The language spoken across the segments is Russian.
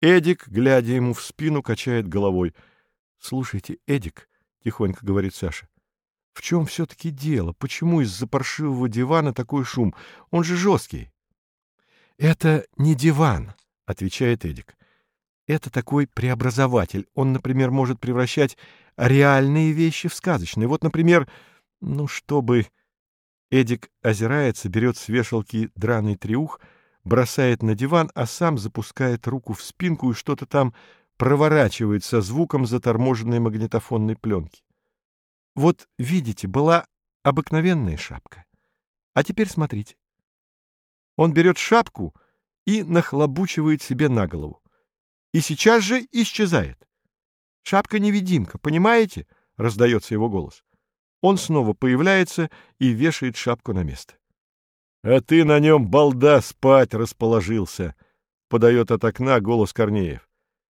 Эдик, глядя ему в спину, качает головой. — Слушайте, Эдик, — тихонько говорит Саша, — в чем все-таки дело? Почему из-за паршивого дивана такой шум? Он же жесткий. — Это не диван, — отвечает Эдик. Это такой преобразователь. Он, например, может превращать реальные вещи в сказочные. Вот, например, ну, чтобы... Эдик озирается, берет с вешалки драный триух, бросает на диван, а сам запускает руку в спинку и что-то там проворачивает со звуком заторможенной магнитофонной пленки. Вот, видите, была обыкновенная шапка. А теперь смотрите. Он берет шапку и нахлобучивает себе на голову и сейчас же исчезает. «Шапка-невидимка, понимаете?» — раздается его голос. Он снова появляется и вешает шапку на место. «А ты на нем, балда, спать расположился!» — подает от окна голос Корнеев.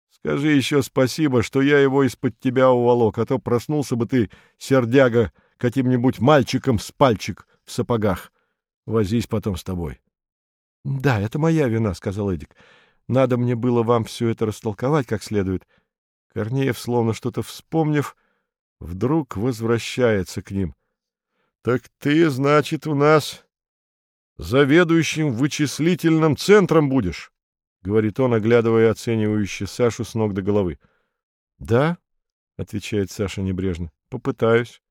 «Скажи еще спасибо, что я его из-под тебя уволок, а то проснулся бы ты, сердяга, каким-нибудь мальчиком с пальчик в сапогах. Возись потом с тобой». «Да, это моя вина», — сказал Эдик. Надо мне было вам все это растолковать как следует. Корнеев, словно что-то вспомнив, вдруг возвращается к ним. — Так ты, значит, у нас заведующим вычислительным центром будешь? — говорит он, оглядывая оценивающе Сашу с ног до головы. — Да, — отвечает Саша небрежно, — попытаюсь.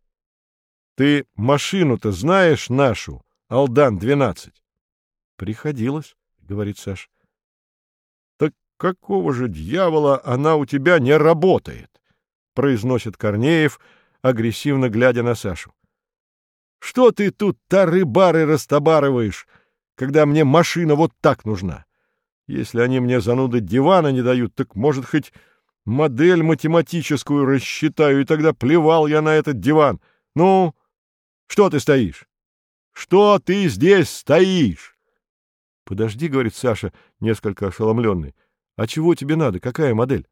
— Ты машину-то знаешь нашу, Алдан-12? — Приходилось, — говорит Саша какого же дьявола она у тебя не работает? — произносит Корнеев, агрессивно глядя на Сашу. — Что ты тут тары-бары растобарываешь, когда мне машина вот так нужна? Если они мне зануды дивана не дают, так, может, хоть модель математическую рассчитаю, и тогда плевал я на этот диван. Ну, что ты стоишь? Что ты здесь стоишь? — Подожди, — говорит Саша, несколько ошеломленный. А чего тебе надо? Какая модель?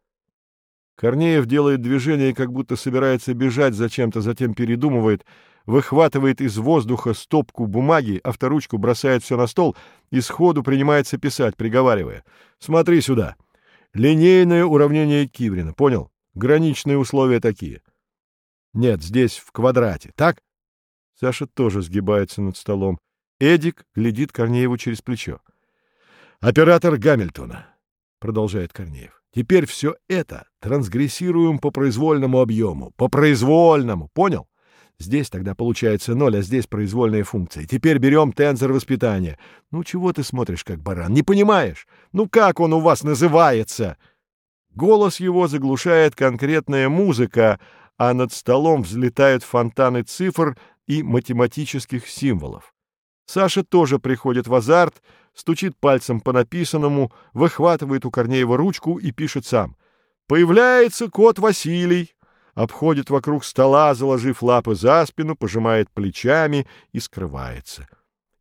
Корнеев делает движение, как будто собирается бежать зачем-то, затем передумывает, выхватывает из воздуха стопку бумаги, авторучку бросает все на стол и сходу принимается писать, приговаривая. «Смотри сюда. Линейное уравнение Киврина. Понял? Граничные условия такие. Нет, здесь в квадрате. Так?» Саша тоже сгибается над столом. Эдик глядит Корнееву через плечо. «Оператор Гамильтона. — продолжает Корнеев. «Теперь все это трансгрессируем по произвольному объему. По произвольному, понял? Здесь тогда получается ноль, а здесь произвольная функция. Теперь берем тензор воспитания. Ну чего ты смотришь, как баран? Не понимаешь? Ну как он у вас называется?» Голос его заглушает конкретная музыка, а над столом взлетают фонтаны цифр и математических символов. Саша тоже приходит в азарт, стучит пальцем по написанному, выхватывает у Корнеева ручку и пишет сам. «Появляется кот Василий!» Обходит вокруг стола, заложив лапы за спину, пожимает плечами и скрывается.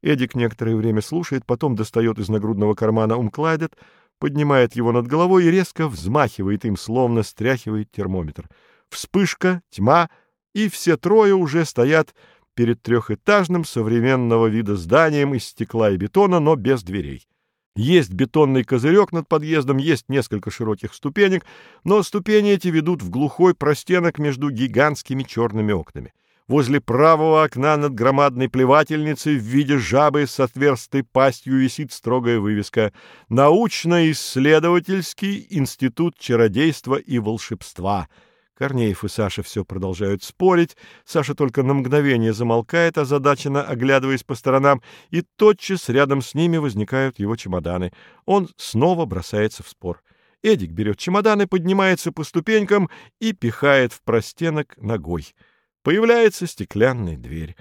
Эдик некоторое время слушает, потом достает из нагрудного кармана умкладет, поднимает его над головой и резко взмахивает им, словно стряхивает термометр. Вспышка, тьма, и все трое уже стоят перед трехэтажным современного вида зданием из стекла и бетона, но без дверей. Есть бетонный козырек над подъездом, есть несколько широких ступенек, но ступени эти ведут в глухой простенок между гигантскими черными окнами. Возле правого окна над громадной плевательницей в виде жабы с отверстой пастью висит строгая вывеска «Научно-исследовательский институт чародейства и волшебства», Корнеев и Саша все продолжают спорить. Саша только на мгновение замолкает, озадаченно оглядываясь по сторонам, и тотчас рядом с ними возникают его чемоданы. Он снова бросается в спор. Эдик берет чемоданы, поднимается по ступенькам и пихает в простенок ногой. Появляется стеклянная дверь.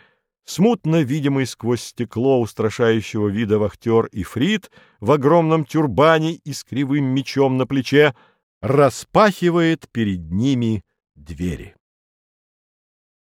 Смутно видимый сквозь стекло устрашающего вида вахтер и фрит в огромном тюрбане и с кривым мечом на плече распахивает перед ними двери.